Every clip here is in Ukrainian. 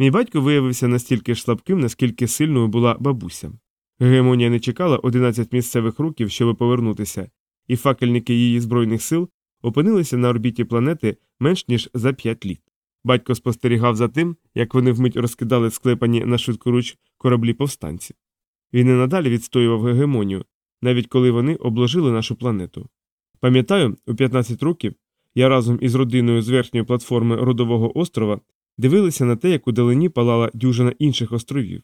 Мій батько виявився настільки ж слабким, наскільки сильною була бабуся. Гегемонія не чекала 11 місцевих років, щоб повернутися, і факельники її збройних сил опинилися на орбіті планети менш ніж за 5 літ. Батько спостерігав за тим, як вони вмить розкидали склепані на швидкоруч кораблі повстанців. Він і надалі відстоював гегемонію, навіть коли вони обложили нашу планету. Пам'ятаю, у 15 років я разом із родиною з верхньої платформи Родового острова дивилися на те, як у далині палала дюжина інших островів,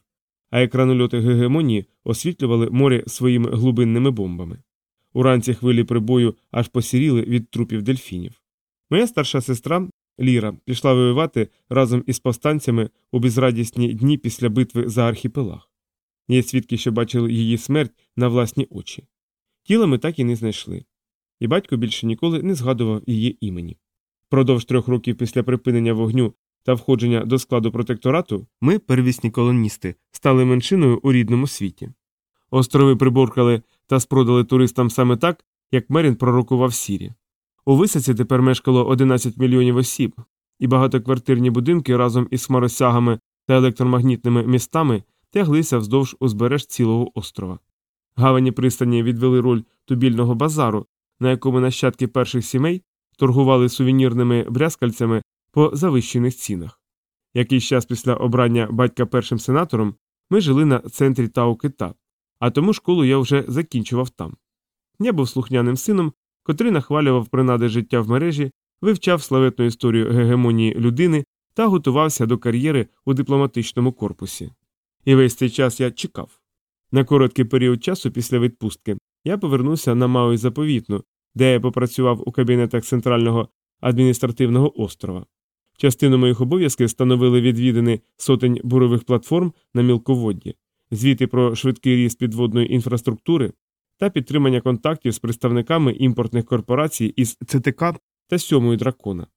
а екранольоти гегемонії освітлювали море своїми глибинними бомбами. Уранці хвилі прибою аж посіріли від трупів дельфінів. Моя старша сестра Ліра пішла воювати разом із повстанцями у безрадісні дні після битви за архіпелаг. Є свідки, що бачили її смерть на власні очі. Тіла ми так і не знайшли, і батько більше ніколи не згадував її імені. Продовж трьох років після припинення вогню та входження до складу протекторату ми, первісні колоністи, стали меншиною у рідному світі. Острови приборкали та спродали туристам саме так, як Мерін пророкував Сірі. У висадці тепер мешкало 11 мільйонів осіб, і багатоквартирні будинки разом із хмаросягами та електромагнітними містами тяглися вздовж узбереж цілого острова. Гавані пристані відвели роль тубільного базару, на якому нащадки перших сімей торгували сувенірними брязкальцями по завищених цінах. Якийсь час після обрання батька першим сенатором ми жили на центрі Тау-Кита, а тому школу я вже закінчував там. Я був слухняним сином, котрий нахвалював принади життя в мережі, вивчав славетну історію гегемонії людини та готувався до кар'єри у дипломатичному корпусі. І весь цей час я чекав. На короткий період часу після відпустки я повернувся на Мау заповітну, де я попрацював у кабінетах центрального адміністративного острова. Частину моїх обов'язків становили відвідини сотень бурових платформ на мілководді, звіти про швидкий ріст підводної інфраструктури та підтримання контактів з представниками імпортних корпорацій із ЦТК та сьомої дракона.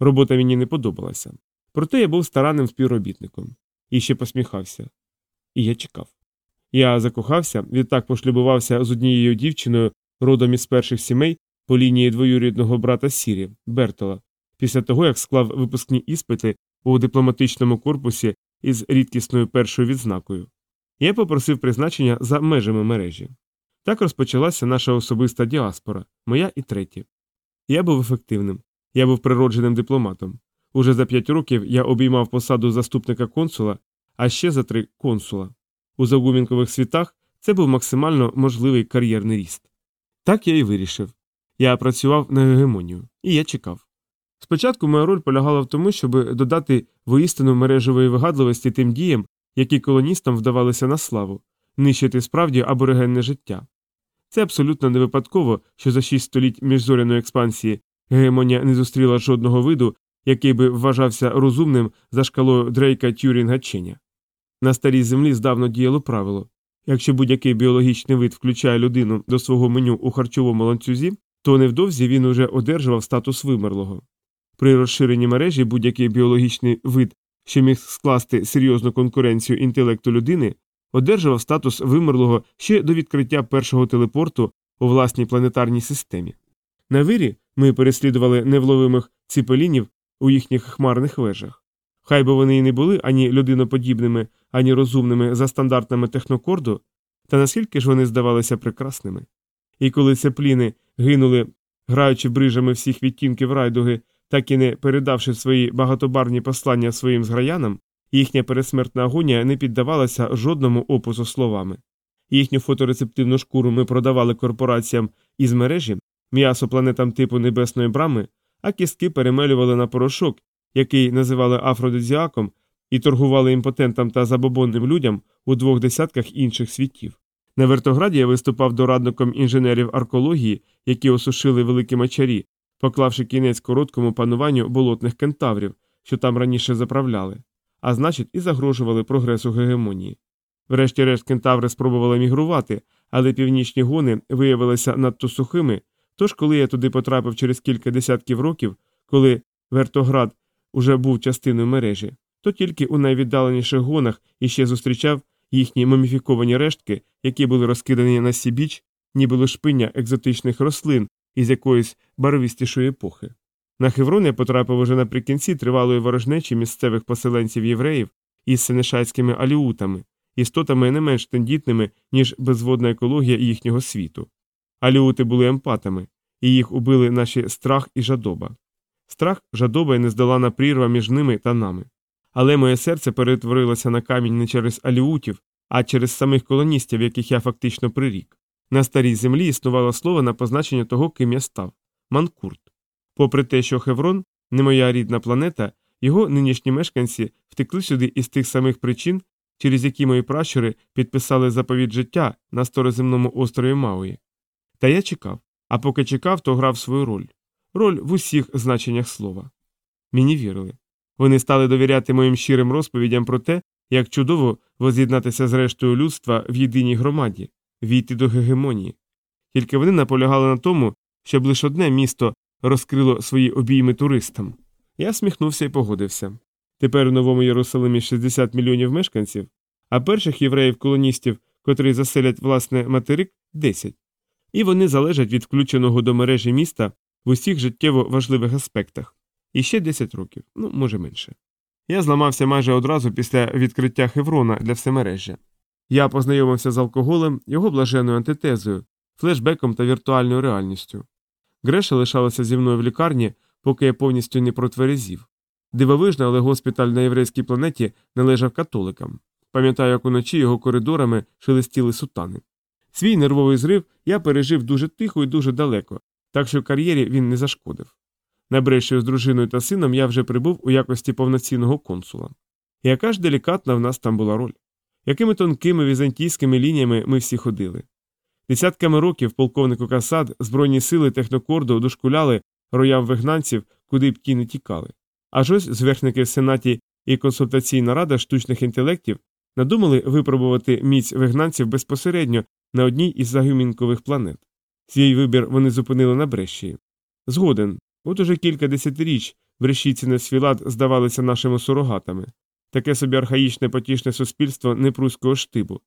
Робота мені не подобалася. Проте я був старанним співробітником і ще посміхався. І я чекав. Я закохався, відтак пошлюбувався з однією дівчиною, родом із перших сімей по лінії двоюрідного брата Сірі, Бертола, після того як склав випускні іспити у дипломатичному корпусі із рідкісною першою відзнакою. Я попросив призначення за межами мережі. Так розпочалася наша особиста діаспора, моя і третя. Я був ефективним, я був природженим дипломатом. Уже за п'ять років я обіймав посаду заступника консула, а ще за три консула. У загумінкових світах це був максимально можливий кар'єрний ріст. Так я і вирішив. Я працював на гегемонію, і я чекав. Спочатку моя роль полягала в тому, щоб додати воістину мережевої вигадливості тим діям, які колоністам вдавалися на славу, нищити справді аборигенне життя. Це абсолютно не випадково, що за шість століть міжзоряної експансії гегемонія не зустріла жодного виду, який би вважався розумним за шкалою Дрейка Тюрінга Ченя. На старій землі здавна діяло правило якщо будь-який біологічний вид включає людину до свого меню у харчовому ланцюзі, то невдовзі він уже одержував статус вимерлого. При розширенні мережі будь-який біологічний вид, що міг скласти серйозну конкуренцію інтелекту людини, одержував статус вимерлого ще до відкриття першого телепорту у власній планетарній системі. На вирі ми переслідували невловимих ціпелінів у їхніх хмарних вежах. Хай би вони й не були ані людиноподібними, ані розумними за стандартами технокорду, та наскільки ж вони здавалися прекрасними. І коли цепліни гинули, граючи брижами всіх відтінків райдуги, так і не передавши свої багатобарні послання своїм зграянам, їхня пересмертна агонія не піддавалася жодному опису словами. Їхню фоторецептивну шкуру ми продавали корпораціям із мережі, м'ясо планетам типу небесної брами, а кістки перемелювали на порошок, який називали афродизіаком, і торгували імпотентам та забобонним людям у двох десятках інших світів. На вертограді я виступав дорадником інженерів аркології, які осушили великі мачарі, поклавши кінець короткому пануванню болотних кентаврів, що там раніше заправляли, а значить, і загрожували прогресу гегемонії. Врешті-решт кентаври спробували мігрувати, але північні гони виявилися надто сухими. Тож, коли я туди потрапив через кілька десятків років, коли Вертоград уже був частиною мережі, то тільки у найвіддаленіших гонах іще зустрічав їхні муміфіковані рештки, які були розкидані на сібіч, ніби лошпиння екзотичних рослин із якоїсь барвистішої епохи. На Хеврон я потрапив уже наприкінці тривалої ворожнечі місцевих поселенців євреїв із сенешайськими аліутами, істотами не менш тендітними, ніж безводна екологія їхнього світу. Аліути були емпатами, і їх убили наші страх і жадоба. Страх, жадоба і нездолана прірва між ними та нами. Але моє серце перетворилося на камінь не через аліутів, а через самих колоністів, яких я фактично прирік. На старій землі існувало слово на позначення того, ким я став манкурт. Попри те, що Хеврон не моя рідна планета, його нинішні мешканці втекли сюди із тих самих причин, через які мої пращури підписали заповідь життя на староземному острові Мауї. Та я чекав, а поки чекав, то грав свою роль роль в усіх значеннях слова. Мені вірили. Вони стали довіряти моїм щирим розповідям про те, як чудово воз'єднатися з рештою людства в єдиній громаді, війти до гегемонії. Тільки вони наполягали на тому, щоб лише одне місто розкрило свої обійми туристам. Я сміхнувся і погодився. Тепер у новому Єрусалимі 60 мільйонів мешканців, а перших євреїв-колоністів, котрі заселять власне материк, 10. І вони залежать від включеного до мережі міста в усіх життєво важливих аспектах. І ще 10 років, ну, може менше. Я зламався майже одразу після відкриття Хеврона для всемережжя. Я познайомився з алкоголем, його блаженною антитезою, флешбеком та віртуальною реальністю. Греша лишалася зі мною в лікарні, поки я повністю не протверезів. Дивовижно, але госпіталь на єврейській планеті належав католикам. Пам'ятаю, як уночі його коридорами шелестіли сутани. Свій нервовий зрив я пережив дуже тихо і дуже далеко, так що кар'єрі він не зашкодив. На Брешію з дружиною та сином я вже прибув у якості повноцінного консула. Яка ж делікатна в нас там була роль? Якими тонкими візантійськими лініями ми всі ходили? Десятками років полковнику Касад збройні сили технокорду дошкуляли роям вигнанців, куди б ті не тікали. Аж ось зверхники в Сенаті і консультаційна рада штучних інтелектів надумали випробувати міць вигнанців безпосередньо на одній із загумінкових планет. Свій вибір вони зупинили на Брешії. Згоден, от уже кілька десятиріч брешійці на свілад здавалися нашими сурогатами, таке собі архаїчне потішне суспільство непруського штибу,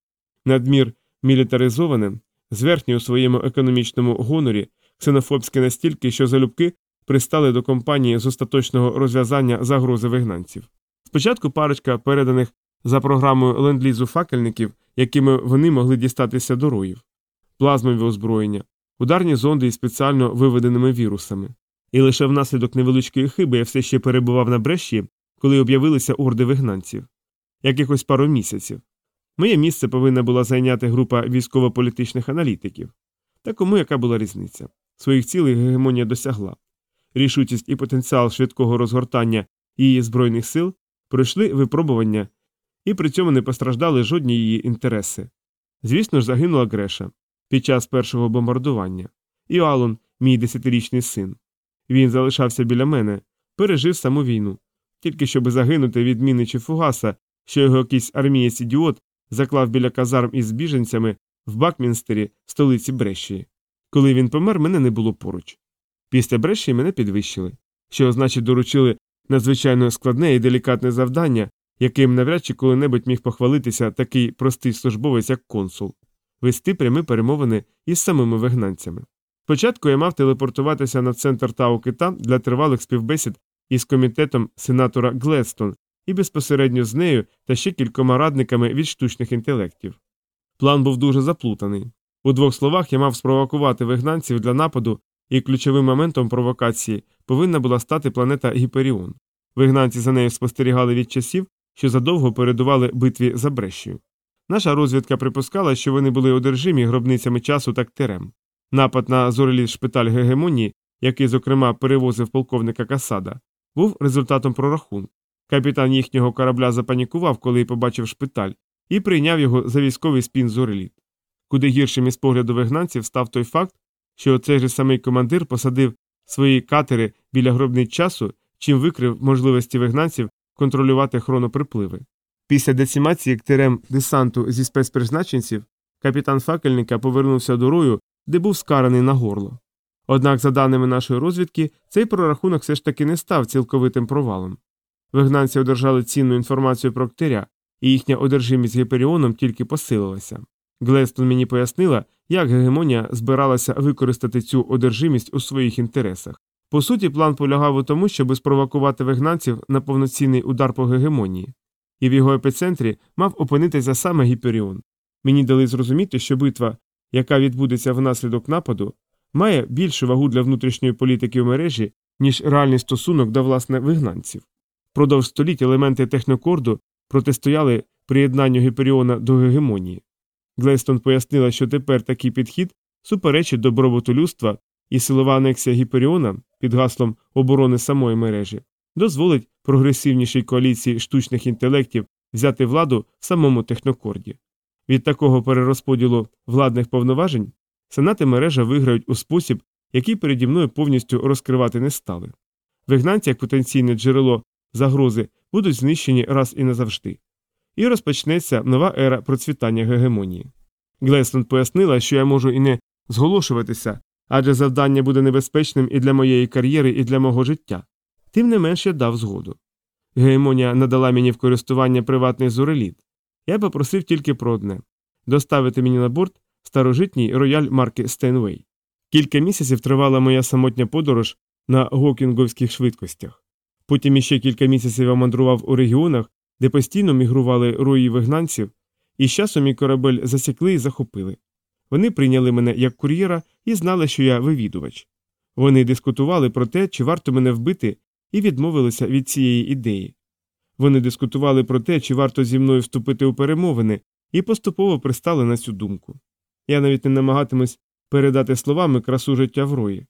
надмір мілітаризоване, зверхнє у своєму економічному гонорі, ксенофобське настільки, що залюбки пристали до компанії з остаточного розв'язання загрози вигнанців. Спочатку парочка переданих за програмою ленд-лізу факельників, якими вони могли дістатися до роїв, плазмові озброєння, ударні зонди із спеціально виведеними вірусами. І лише внаслідок невеличкої хиби я все ще перебував на бреші, коли об'явилися орди вигнанців якихось пару місяців. Моє місце повинна була зайняти група військово-політичних аналітиків. Та кому яка була різниця? Своїх цілей гегемонія досягла. Рішучість і потенціал швидкого розгортання її збройних сил пройшли випробування, і при цьому не постраждали жодні її інтереси. Звісно ж, загинула Греша під час першого бомбардування, і Алон, мій десятирічний син. Він залишався біля мене, пережив саму війну, тільки щоб загинути від міни чи фугаса, що його якийсь армієць ідіот заклав біля казарм із біженцями в Бакмінстері, столиці Брешії. Коли він помер, мене не було поруч. Після Брешії мене підвищили, що значить доручили надзвичайно складне і делікатне завдання, яким навряд чи коли-небудь міг похвалитися такий простий службовець, як консул, вести прямі перемовини із самими вигнанцями. Спочатку я мав телепортуватися на центр Тау Кита для тривалих співбесід із комітетом сенатора Гледстон і безпосередньо з нею та ще кількома радниками від штучних інтелектів. План був дуже заплутаний. У двох словах я мав спровокувати вигнанців для нападу, і ключовим моментом провокації повинна була стати планета Гіперіон. Вигнанці за нею спостерігали від часів, що задовго передували битві за Брешію. Наша розвідка припускала, що вони були одержимі гробницями часу та ктерем. Напад на зореліс шпиталь Гегемонії, який, зокрема, перевозив полковника Касада, був результатом прорахунку. Капітан їхнього корабля запанікував, коли побачив шпиталь, і прийняв його за військовий спін зореліт. Куди гіршим із погляду вигнанців став той факт, що цей же самий командир посадив свої катери біля гробниць часу, чим викрив можливості вигнанців контролювати хроноприпливи. Після децимації ктерем десанту зі спецпризначенців капітан факельника повернувся до рою, де був скараний на горло. Однак, за даними нашої розвідки, цей прорахунок все ж таки не став цілковитим провалом. Вигнанці одержали цінну інформацію про ктеря, і їхня одержимість гіперіоном тільки посилилася. Глестон мені пояснила, як гегемонія збиралася використати цю одержимість у своїх інтересах. По суті, план полягав у тому, щоб спровокувати вигнанців на повноцінний удар по гегемонії, і в його епіцентрі мав опинитися саме Гіперіон. Мені дали зрозуміти, що битва, яка відбудеться внаслідок нападу, має більшу вагу для внутрішньої політики в мережі, ніж реальний стосунок до власне вигнанців. Продовж століть елементи технокорду протистояли приєднанню Гіперіона до гегемонії. Глейстон пояснила, що тепер такий підхід суперечить добробуту людства, і силова анексія Гіперіона під гаслом оборони самої мережі дозволить прогресивнішій коаліції штучних інтелектів взяти владу в самому технокорді. Від такого перерозподілу владних повноважень сенати мережа виграють у спосіб, який переді мною повністю розкривати не стали. Вигнанці, як потенційне джерело загрози, будуть знищені раз і назавжди. І розпочнеться нова ера процвітання гегемонії. Глеслон пояснила, що я можу і не зголошуватися, адже завдання буде небезпечним і для моєї кар'єри, і для мого життя. Тим не менш я дав згоду. Гегемонія надала мені в користування приватний зореліт. Я попросив тільки про одне доставити мені на борт старожитній рояль марки Стейнвей. Кілька місяців тривала моя самотня подорож на гокінговських швидкостях. Потім іще кілька місяців я мандрував у регіонах, де постійно мігрували рої вигнанців, і з часом мій корабель засікли і захопили. Вони прийняли мене як кур'єра і знали, що я вивідувач. Вони дискутували про те, чи варто мене вбити, і відмовилися від цієї ідеї. Вони дискутували про те, чи варто зі мною вступити у перемовини, і поступово пристали на цю думку. Я навіть не намагатимусь передати словами красу життя в рої,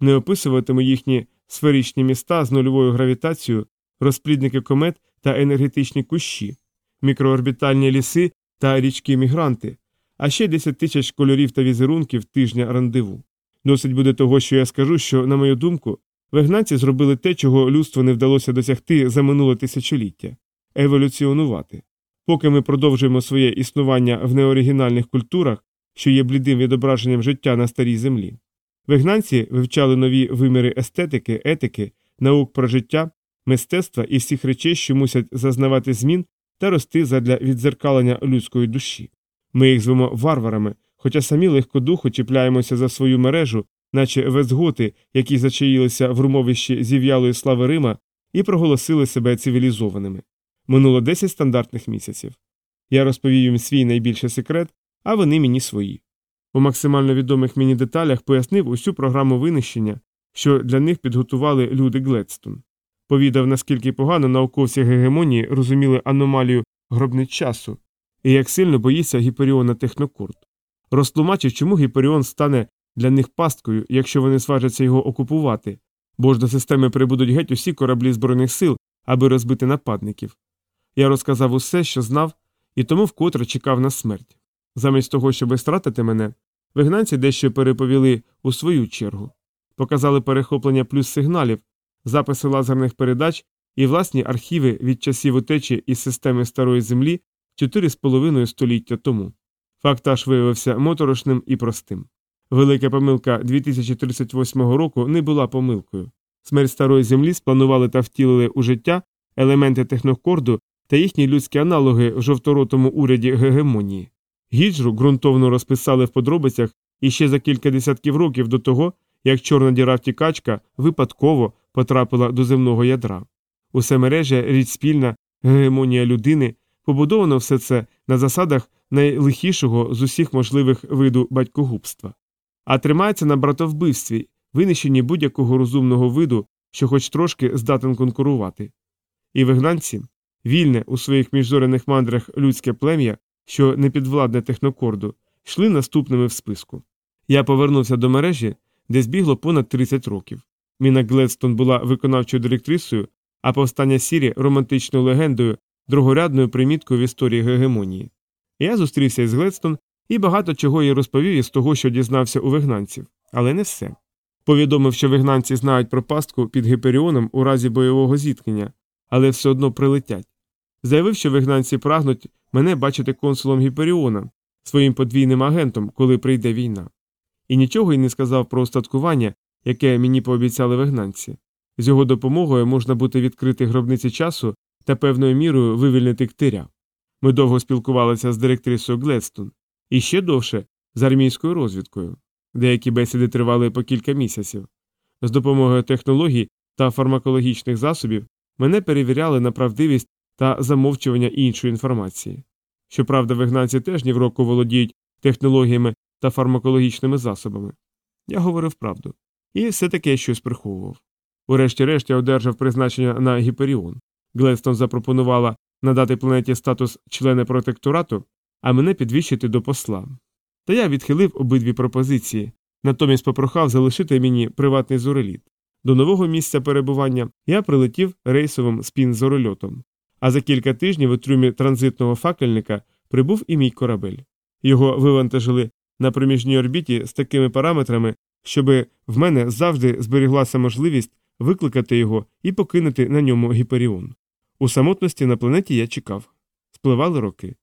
не описуватиму їхні сферичні міста з нульовою гравітацією, розплідники комет та енергетичні кущі, мікроорбітальні ліси та річки мігранти, а ще 10 тисяч кольорів та візерунків тижня рандеву. Досить буде того, що я скажу, що, на мою думку, вигнанці зробили те, чого людству не вдалося досягти за минуле тисячоліття еволюціонувати. Поки ми продовжуємо своє існування в неоригінальних культурах, що є блідим відображенням життя на старій землі. Вигнанці вивчали нові виміри естетики, етики, наук про життя, мистецтва і всіх речей, що мусять зазнавати змін та рости задля відзеркалення людської душі. Ми їх звемо варварами, хоча самі легкодухо чіпляємося за свою мережу, наче везготи, які зачаїлися в румовищі зів'ялої слави Рима і проголосили себе цивілізованими. Минуло 10 стандартних місяців. Я розповів їм свій найбільший секрет, а вони мені свої. У максимально відомих мені деталях пояснив усю програму винищення, що для них підготували люди Гледстон. Повідав, наскільки погано науковці гегемонії розуміли аномалію гробниць часу і як сильно боїться Гіперіона Технокурт. Розтлумачив, чому Гіперіон стане для них пасткою, якщо вони зважаться його окупувати, бо ж до системи прибудуть геть усі кораблі Збройних сил, аби розбити нападників. Я розказав усе, що знав, і тому вкотре чекав на смерть. Замість того, щоб стратити мене, вигнанці дещо переповіли у свою чергу, показали перехоплення плюс сигналів, записи лазерних передач і власні архіви від часів утечі із системи старої землі чотири з половиною століття тому. Фактаж виявився моторошним і простим. Велика помилка 2038 року не була помилкою. Смерть старої землі спланували та втілили у життя елементи технокорду та їхні людські аналоги в жовторотому уряді гегемонії. Гіджру ґрунтовно розписали в подробицях іще за кілька десятків років до того, як чорна діра втікачка випадково потрапила до земного ядра. Усе мережа, річ спільна, гегемонія людини, побудовано все це на засадах найлихішого з усіх можливих виду батькогубства, а тримається на братовбивстві, винищенні будь-якого розумного виду, що хоч трошки здатен конкурувати. І вигнанці, вільне у своїх міжзоряних мандрах людське плем'я, що не підвладне технокорду, йшли наступними в списку. Я повернувся до мережі, де збігло понад 30 років. Міна Гледстон була виконавчою директрисою, а повстання Сірі романтичною легендою, другорядною приміткою в історії гегемонії. Я зустрівся із Гледстон і багато чого їй розповів із того, що дізнався у вигнанців, але не все. Повідомив, що вигнанці знають про пастку під гіперіоном у разі бойового зіткнення, але все одно прилетять. Заявив, що вигнанці прагнуть мене бачити консулом Гіперіона, своїм подвійним агентом, коли прийде війна. І нічого й не сказав про остаткування, яке мені пообіцяли вигнанці. З його допомогою можна бути відкрити гробниці часу та певною мірою вивільнити ктиря. Ми довго спілкувалися з директрисою Гледстон, і ще довше з армійською розвідкою. Деякі бесіди тривали по кілька місяців. З допомогою технологій та фармакологічних засобів мене перевіряли на правдивість та замовчування іншої інформації. Щоправда, вигнанці теж ні в року володіють технологіями та фармакологічними засобами. Я говорив правду. І все таки щось приховував. Урешті-решт я одержав призначення на Гіперіон. Глестон запропонувала надати планеті статус члена протекторату, а мене підвищити до посла. Та я відхилив обидві пропозиції, натомість попрохав залишити мені приватний зореліт. До нового місця перебування я прилетів рейсовим спін-зорольотом, а за кілька тижнів у трюмі транзитного факельника прибув і мій корабель. Його вивантажили на проміжній орбіті з такими параметрами, щоб в мене завжди зберіглася можливість викликати його і покинути на ньому гіперіон. У самотності на планеті я чекав. Спливали роки.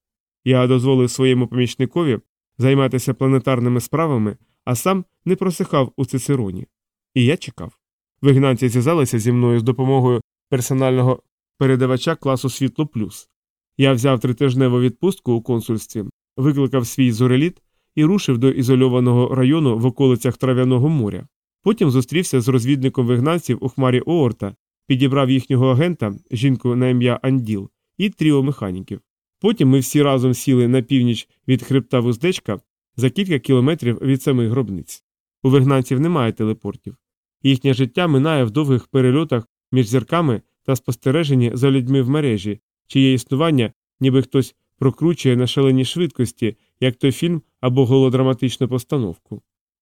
Я дозволив своєму помічникові займатися планетарними справами, а сам не просихав у Цицероні. І я чекав. Вигнанці зв'язалися зі мною з допомогою персонального передавача класу Світло Плюс. Я взяв тритижневу відпустку у консульстві, викликав свій зореліт і рушив до ізольованого району в околицях Трав'яного моря. Потім зустрівся з розвідником вигнанців у хмарі Оорта, підібрав їхнього агента, жінку на ім'я Анділ, і тріо механіків. Потім ми всі разом сіли на північ від хребта вуздечка за кілька кілометрів від самих гробниць. У вигнанців немає телепортів. Їхнє життя минає в довгих перельотах між зірками та спостереженні за людьми в мережі, чиє існування, ніби хтось прокручує на шаленій швидкості, як той фільм або голодраматичну постановку.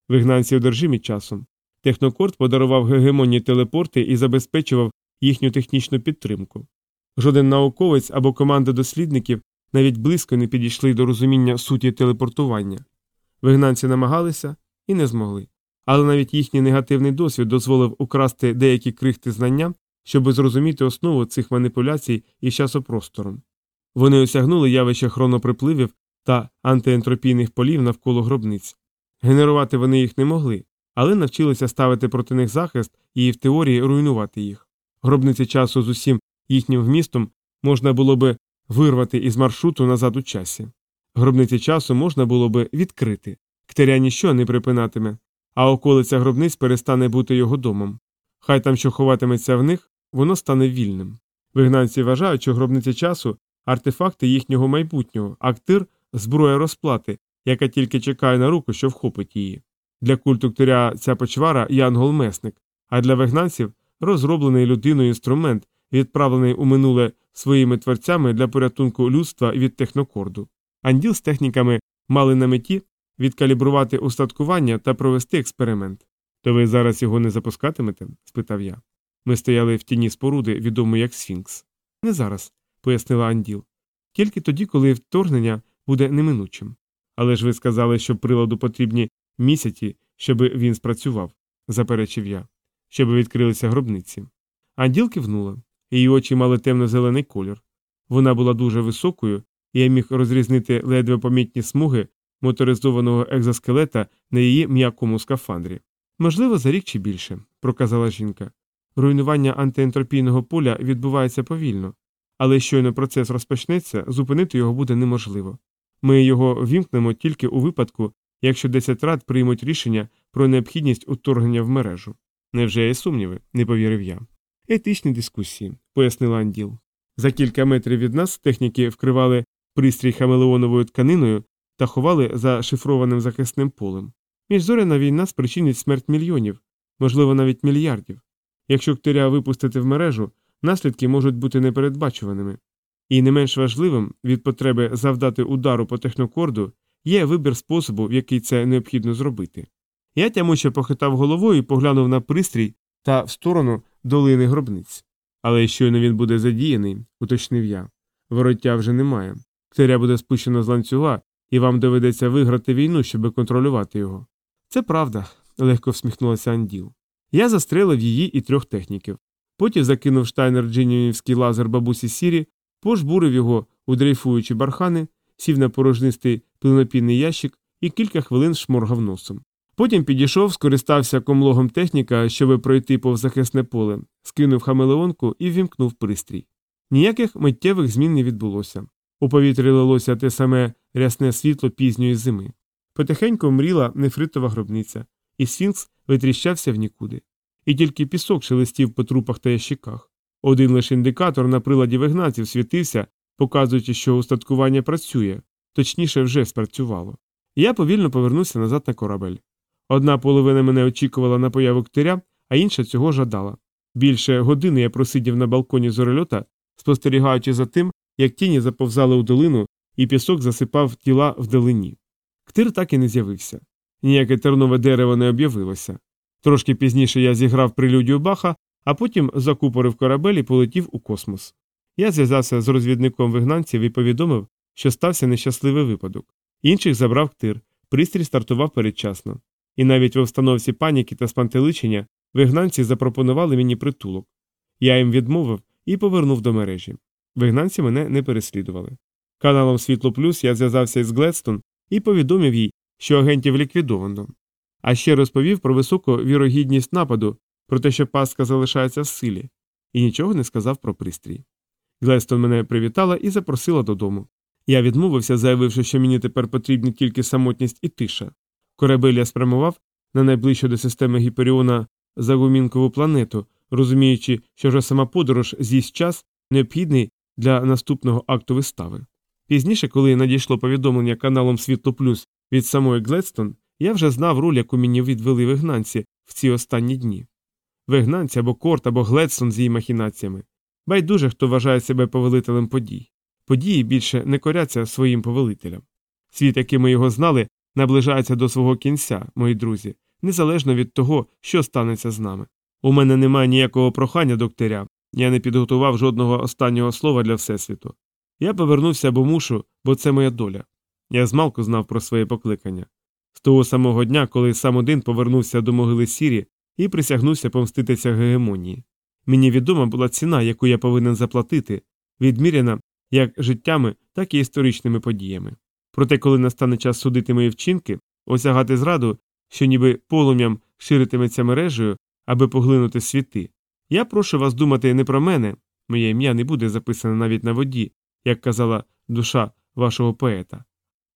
Вигнанці одержимі часом. Технокорт подарував гегемонні телепорти і забезпечував їхню технічну підтримку. Жоден науковець або команда дослідників навіть близько не підійшли до розуміння суті телепортування. Вигнанці намагалися і не змогли. Але навіть їхній негативний досвід дозволив украсти деякі крихти знання, щоб зрозуміти основу цих маніпуляцій із часопростором. Вони осягнули явище хроноприпливів та антиентропійних полів навколо гробниць. Генерувати вони їх не могли, але навчилися ставити проти них захист і в теорії руйнувати їх. Гробниці часу з усім їхнім вмістом можна було би вирвати із маршруту назад у часі. Гробниці часу можна було би відкрити. Ктеря ніщо не припинатиме, а околиця гробниць перестане бути його домом. Хай там що ховатиметься в них, воно стане вільним. Вигнанці вважають, що гробниці часу артефакти їхнього майбутнього, актир зброя розплати, яка тільки чекає на руку, що вхопить її. Для культу ця почвара янгол-месник, а для вигнанців розроблений людиною інструмент, відправлений у минуле своїми творцями для порятунку людства від технокорду. Анділ з техніками мали на меті відкалібрувати устаткування та провести експеримент. То ви зараз його не запускатимете? спитав я. Ми стояли в тіні споруди, відомої як Сфінкс. Не зараз, пояснила Анділ. Тільки тоді, коли вторгнення буде неминучим. Але ж ви сказали, що приладу потрібні місяці, щоб він спрацював, заперечив я, щоб відкрилися гробниці. Анділ кивнула. Її очі мали темно-зелений колір. Вона була дуже високою, і я міг розрізнити ледве помітні смуги моторизованого екзоскелета на її м'якому скафандрі. Можливо, за рік чи більше, проказала жінка. Руйнування антиентропійного поля відбувається повільно, але щойно процес розпочнеться, зупинити його буде неможливо. Ми його вімкнемо тільки у випадку, якщо 10 рад приймуть рішення про необхідність уторгнення в мережу. Невже є сумніви? не повірив я. Етичні дискусії, пояснила Анділ. За кілька метрів від нас техніки вкривали пристрій хамелеоновою тканиною та ховали за шифрованим захисним полем. Міжзоряна війна спричинить смерть мільйонів, можливо, навіть мільярдів. Якщо ктиря випустити в мережу, наслідки можуть бути непередбачуваними. І не менш важливим від потреби завдати удару по технокорду є вибір способу, в який це необхідно зробити. Я тямуче похитав головою і поглянув на пристрій та в сторону долини гробниць. Але щойно він буде задіяний, уточнив я. Вороття вже немає. Ктиря буде спущено з ланцюга, і вам доведеться виграти війну, щоб контролювати його. Це правда, легко всміхнулася Анділ. Я застрелив її і трьох техніків. Потім закинув штайнер джинівський лазер бабусі Сірі, пожбурив його у дрейфуючі бархани, сів на порожнистий пилнопінний ящик і кілька хвилин шморгав носом. Потім підійшов, скористався комлогом техніка, щоб пройти повз захисне поле, скинув хамелеонку і ввімкнув пристрій. Ніяких миттєвих змін не відбулося. У повітрі лилося те саме рясне світло пізньої зими. Потихеньку мріла нефритова гробниця, і сфінкс витріщався в нікуди. і тільки пісок шелестів по трупах та ящиках. Один лише індикатор на приладі вигнанців світився, показуючи, що устаткування працює, точніше, вже спрацювало. Я повільно повернувся назад на корабель. Одна половина мене очікувала на появу ктиря, а інша цього жадала. Більше години я просидів на балконі зорольота, спостерігаючи за тим, як тіні заповзали у долину, і пісок засипав тіла вдалині. Ктир так і не з'явився. Ніяке тернове дерево не об'явилося. Трошки пізніше я зіграв прелюдію баха, а потім закупорив корабель і полетів у космос. Я зв'язався з розвідником вигнанців і повідомив, що стався нещасливий випадок. Інших забрав ктир, пристрій стартував передчасно. І навіть в обстановці паніки та спантеличення вигнанці запропонували мені притулок. Я їм відмовив і повернув до мережі. Вигнанці мене не переслідували. Каналом Світло Плюс я зв'язався із Гледстон і повідомив їй, що агентів ліквідовано. А ще розповів про високу вірогідність нападу, про те, що пастка залишається в силі, і нічого не сказав про пристрій. Глестон мене привітала і запросила додому. Я відмовився, заявивши, що мені тепер потрібні тільки самотність і тиша. Корабель я спрямував на найближчу до системи Гіперіона загумінкову планету, розуміючи, що вже сама подорож з'їсть час, необхідний для наступного акту вистави. Пізніше, коли надійшло повідомлення каналом Світло Плюс від самої Гледстон, я вже знав роль, яку мені відвели вигнанці в ці останні дні. Вигнанці або Корт, або Гледстон з її махінаціями. Байдуже, хто вважає себе повелителем подій. Події більше не коряться своїм повелителям. Світ, який ми його знали, наближається до свого кінця, мої друзі, незалежно від того, що станеться з нами. У мене немає ніякого прохання докторя, я не підготував жодного останнього слова для Всесвіту. Я повернувся, бо мушу, бо це моя доля. Я змалку знав про своє покликання. З того самого дня, коли сам один повернувся до могили Сірі і присягнувся помститися гегемонії. Мені відома була ціна, яку я повинен заплатити, відміряна як життями, так і історичними подіями. Проте, коли настане час судити мої вчинки, осягати зраду, що ніби полум'ям ширитиметься мережею, аби поглинути світи, я прошу вас думати не про мене, моє ім'я не буде записане навіть на воді, як казала душа вашого поета,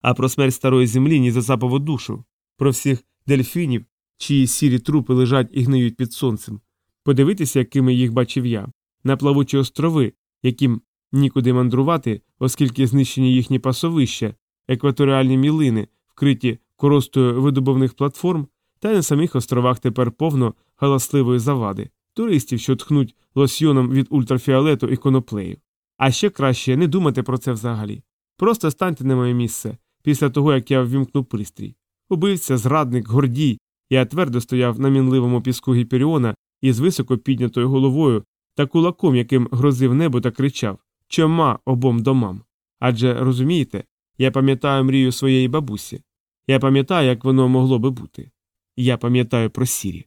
а про смерть старої землі ні за запову душу, про всіх дельфінів, чиї сірі трупи лежать і гниють під сонцем, подивитися, якими їх бачив я, на плавучі острови, яким нікуди мандрувати, оскільки знищені їхні пасовища, екваторіальні мілини, вкриті коростою видобувних платформ, та й на самих островах тепер повно галасливої завади, туристів, що тхнуть лосьйоном від ультрафіолету і коноплею. А ще краще не думати про це взагалі. Просто станьте на моє місце після того, як я ввімкнув пристрій. Убивця, зрадник, гордій. Я твердо стояв на мінливому піску Гіперіона із високо піднятою головою та кулаком, яким грозив небо та кричав Чома обом домам. Адже розумієте, я пам'ятаю мрію своєї бабусі. Я пам'ятаю, як воно могло би бути. Я пам'ятаю про сірі.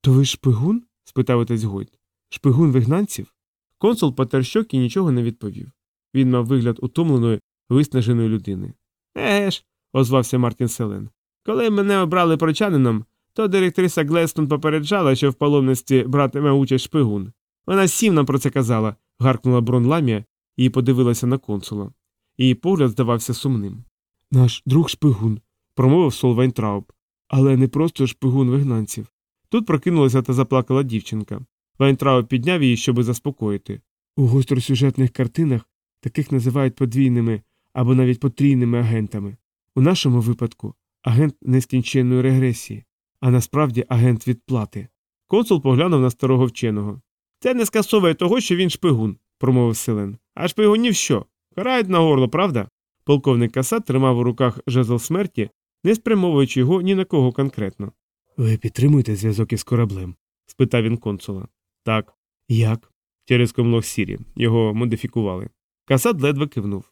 То ви шпигун? спитав отець Гойд. Шпигун вигнанців? Консул потер щоки і нічого не відповів. Він мав вигляд утомленої, виснаженої людини. Еге ж, озвався Мартін Силен. Коли мене обрали прочанином, то директриса Гледстон попереджала, що в паломництві братиме участь шпигун. Вона всім нам про це казала, гаркнула Брон Ламія і подивилася на консула. Її погляд здавався сумним. Наш друг шпигун, промовив Сол Вайнтрауб, але не просто шпигун вигнанців. Тут прокинулася та заплакала дівчинка. Вайнтрауб підняв її, щоби заспокоїти. У гостросюжетних картинах таких називають подвійними або навіть потрійними агентами. У нашому випадку агент нескінченної регресії, а насправді агент відплати. Консул поглянув на старого вченого. Це не скасовує того, що він шпигун, промовив Селен. А шпигунів що? Карають на горло, правда? Полковник Касат тримав у руках жезл смерті, не спрямовуючи його ні на кого конкретно. Ви підтримуєте зв'язок із кораблем? спитав він консула. Так. Як? Через комлох Сірі. Його модифікували. Касат ледве кивнув.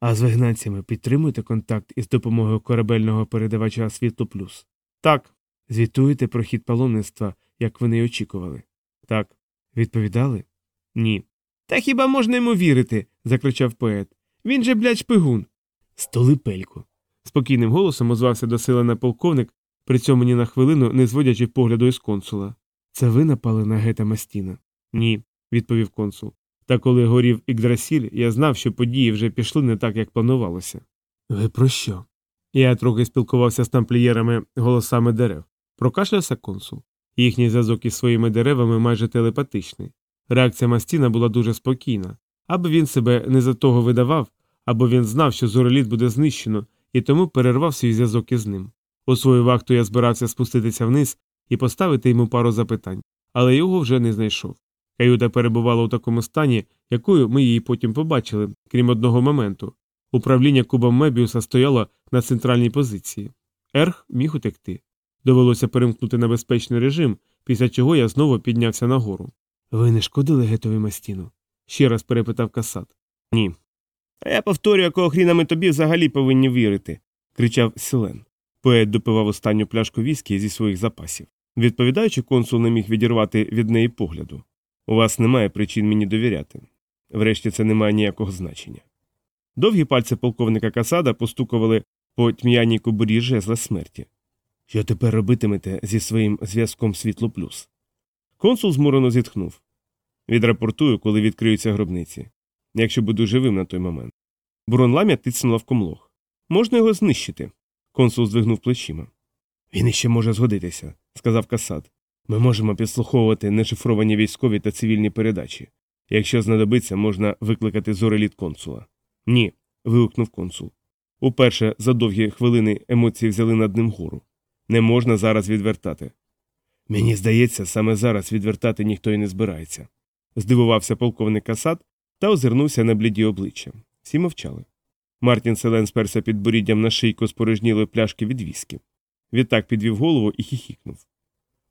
А з вигнанцями підтримуєте контакт із допомогою корабельного передавача світло плюс? Так. Звітуєте про хід паломництва, як вони й очікували? Так. Відповідали? Ні. Та хіба можна йому вірити? закричав поет. Він же, блядь, шпигун. Столипельку. Спокійним голосом озвався до силена полковник, при цьому ні на хвилину не зводячи погляду із консула. Це ви напали на гета Мастіна? Ні, відповів консул. Та коли горів Ікдрасіль, я знав, що події вже пішли не так, як планувалося. Ви про що? Я трохи спілкувався з тамплієрами голосами дерев. Прокашлявся консул. Їхній зв'язок із своїми деревами майже телепатичний. Реакція Мастіна була дуже спокійна, аби він себе не за того видавав, або він знав, що зореліт буде знищено, і тому перервав свій зв'язок із ним. У свою вахту я збирався спуститися вниз і поставити йому пару запитань, але його вже не знайшов. Каюта перебувала у такому стані, якою ми її потім побачили, крім одного моменту. Управління кубом Мебіуса стояло на центральній позиції. Ерх міг утекти. Довелося перемкнути на безпечний режим, після чого я знову піднявся нагору. Ви не шкодили гетові мастіну? ще раз перепитав Касат. Ні. А я повторюю, якого хріна ми тобі взагалі повинні вірити, кричав Селен. Поет допивав останню пляшку віскі зі своїх запасів. Відповідаючи, консул не міг відірвати від неї погляду. У вас немає причин мені довіряти. Врешті це не має ніякого значення. Довгі пальці полковника Касада постукували по тьмяній кобурі жезла смерті. Що тепер робитимете зі своїм зв'язком світло плюс? Консул змурено зітхнув. Відрапортую, коли відкриються гробниці, якщо буду живим на той момент. Буронлам'я тиснула в комлог. Можна його знищити. Консул здвигнув плечима. Він іще може згодитися, сказав Касад. Ми можемо підслуховувати нешифровані військові та цивільні передачі. Якщо знадобиться, можна викликати зореліт консула. Ні. вигукнув консул. Уперше за довгі хвилини емоції взяли над ним гору. Не можна зараз відвертати. Мені здається, саме зараз відвертати ніхто й не збирається. Здивувався полковник Касад та озирнувся на бліді обличчя. Всі мовчали. Мартін Селен сперся під боріддям на шийку спорожнілої пляшки від віскі. Відтак підвів голову і хіхікнув.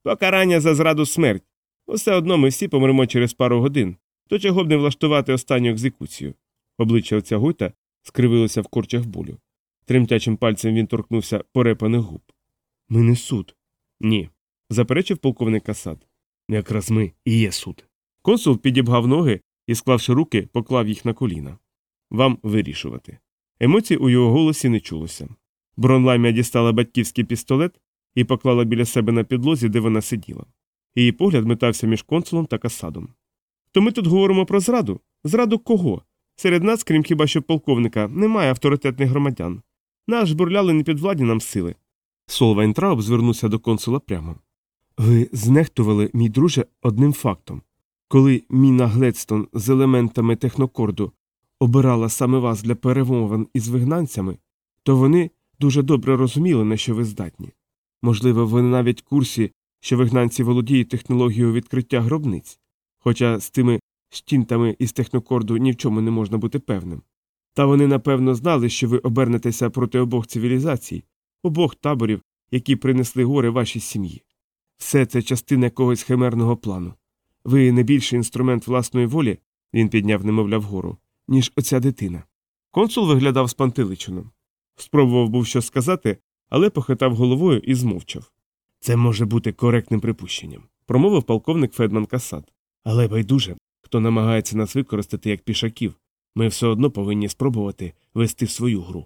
Покарання за зраду смерть. Усе одно ми всі помремо через пару годин, то чого б не влаштувати останню екзекуцію. Обличчя отця Гуйта скривилося в корчах болю. Тремтячим пальцем він торкнувся порепаних губ. Ми не суд. Ні. заперечив полковник Касад. Якраз ми і є суд. Консул підібгав ноги і, склавши руки, поклав їх на коліна. Вам вирішувати. Емоцій у його голосі не чулося. Бронламія дістала батьківський пістолет і поклала біля себе на підлозі, де вона сиділа. Її погляд метався між консулом та касадом. То ми тут говоримо про зраду? Зраду кого? Серед нас, крім хіба що полковника, немає авторитетних громадян. Нас жбурляли непідвладні нам сили. Сол Вайнтрауб звернувся до консула прямо. Ви знехтували, мій друже, одним фактом. Коли Міна Гледстон з елементами Технокорду обирала саме вас для перемовин із вигнанцями, то вони дуже добре розуміли, на що ви здатні. Можливо, вони навіть в курсі, що вигнанці володіють технологією відкриття гробниць, хоча з тими штінтами із технокорду ні в чому не можна бути певним. Та вони напевно знали, що ви обернетеся проти обох цивілізацій, обох таборів, які принесли горе вашій сім'ї. Все це частина якогось химерного плану. Ви не більший інструмент власної волі, він підняв немовля вгору, ніж оця дитина. Консул виглядав спантеличено. Спробував був щось сказати, але похитав головою і змовчав. Це може бути коректним припущенням, промовив полковник Федман Касад. Але байдуже, хто намагається нас використати як пішаків, ми все одно повинні спробувати вести свою гру.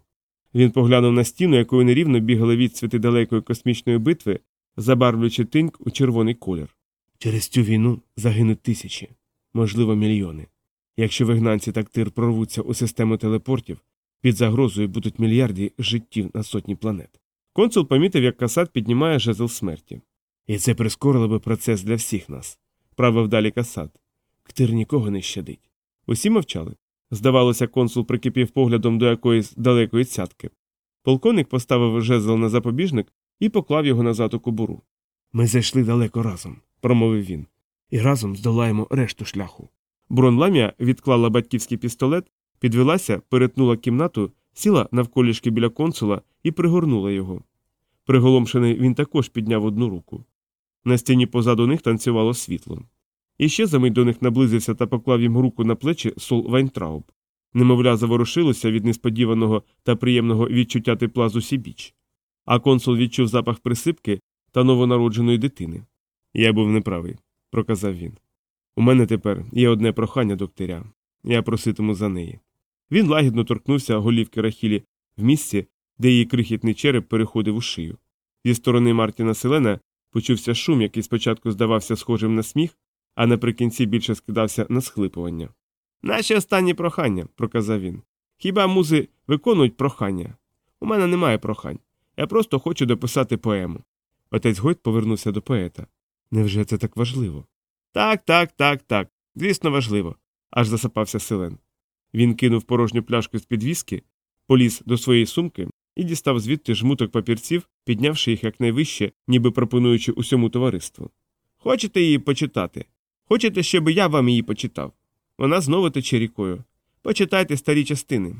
Він поглянув на стіну, якою нерівно бігали відсвіти далекої космічної битви, забарвлюючи тиньк у червоний колір. Через цю війну загинуть тисячі, можливо, мільйони. Якщо вигнанці так тир прорвуться у систему телепортів, під загрозою будуть мільярди життів на сотні планет. Консул помітив, як Касат піднімає жезл смерті. І це прискорило би процес для всіх нас. Правив далі Касат. Ктир нікого не щадить. Усі мовчали. Здавалося, консул прикипів поглядом до якоїсь далекої цятки. Полковник поставив жезл на запобіжник і поклав його назад у кобуру. Ми зайшли далеко разом, промовив він, і разом здолаємо решту шляху. Брон Ламія відклала батьківський пістолет, підвелася, перетнула кімнату, сіла навколішки біля консула і пригорнула його. Приголомшений він також підняв одну руку. На стіні позаду них танцювало світло. І ще до них наблизився та поклав їм руку на плечі Сол Вайнтрауб. Немовля заворушилося від несподіваного та приємного відчуття тепла зусібіч. А консул відчув запах присипки та новонародженої дитини. Я був неправий, проказав він. У мене тепер є одне прохання докторя. Я проситиму за неї. Він лагідно торкнувся голівки Рахілі в місці, де її крихітний череп переходив у шию. Зі сторони Мартіна Селена почувся шум, який спочатку здавався схожим на сміх, а наприкінці більше скидався на схлипування. Наші останні прохання, проказав він. Хіба музи виконують прохання? У мене немає прохань. Я просто хочу дописати поему. Отець Гойт повернувся до поета. Невже це так важливо? Так, так, так, так. Звісно, важливо, аж засапався селен. Він кинув порожню пляшку з під віскі, поліз до своєї сумки і дістав звідти жмуток папірців, піднявши їх якнайвище, ніби пропонуючи усьому товариству. Хочете її почитати? Хочете, щоб я вам її почитав? Вона знову тече рікою. Почитайте старі частини.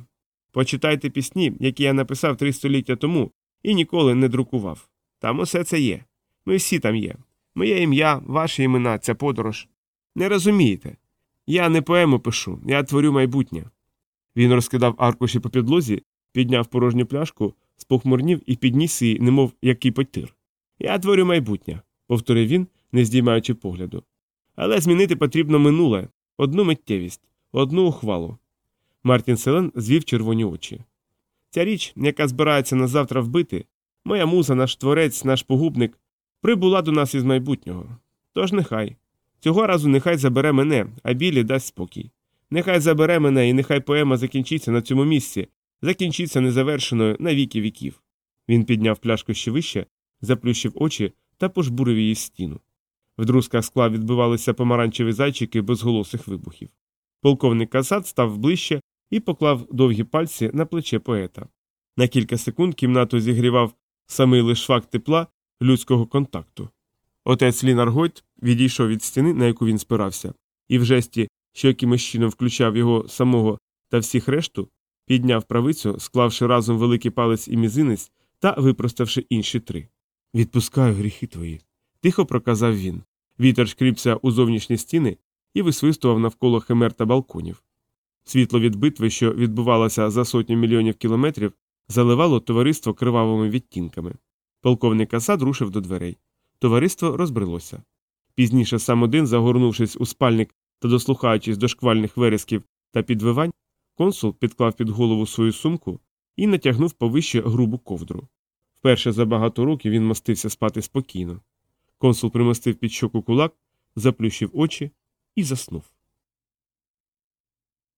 Почитайте пісні, які я написав три століття тому і ніколи не друкував. Там усе це є. Ми всі там є. Моє ім'я, ваші імена, ця подорож. Не розумієте. Я не поему пишу, я творю майбутнє. Він розкидав аркуші по підлозі, підняв порожню пляшку, спохмурнів і підніс її, немов який потир. Я творю майбутнє, повторив він, не здіймаючи погляду. Але змінити потрібно минуле, одну миттєвість, одну ухвалу. Мартін Селен звів червоні очі. Ця річ, яка збирається нас завтра вбити, моя муза, наш творець, наш погубник, прибула до нас із майбутнього. Тож нехай. Цього разу нехай забере мене, а білі дасть спокій. Нехай забере мене, і нехай поема закінчиться на цьому місці, закінчиться незавершеною на віки віків. Він підняв пляшку ще вище, заплющив очі та пожбурив її стіну. В друзках скла відбивалися помаранчеві зайчики безголосих вибухів. Полковник Касат став ближче і поклав довгі пальці на плече поета. На кілька секунд кімнату зігрівав самий лиш факт тепла людського контакту. Отець Лінаргойт відійшов від стіни, на яку він спирався, і в жесті, що якимось чином включав його самого та всіх решту, підняв правицю, склавши разом великий палець і мізинець та випроставши інші три. Відпускаю гріхи твої. Тихо проказав він. Вітер шкріпся у зовнішні стіни і висвистував навколо химер та балконів. Світло від битви, що відбувалося за сотні мільйонів кілометрів, заливало товариство кривавими відтінками. Полковник Асад рушив до дверей. Товариство розбрелося. Пізніше сам один, загорнувшись у спальник та дослухаючись до шквальних вересків та підвивань, консул підклав під голову свою сумку і натягнув повище грубу ковдру. Вперше за багато років він мостився спати спокійно. Консул примостив під щоку кулак, заплющив очі і заснув.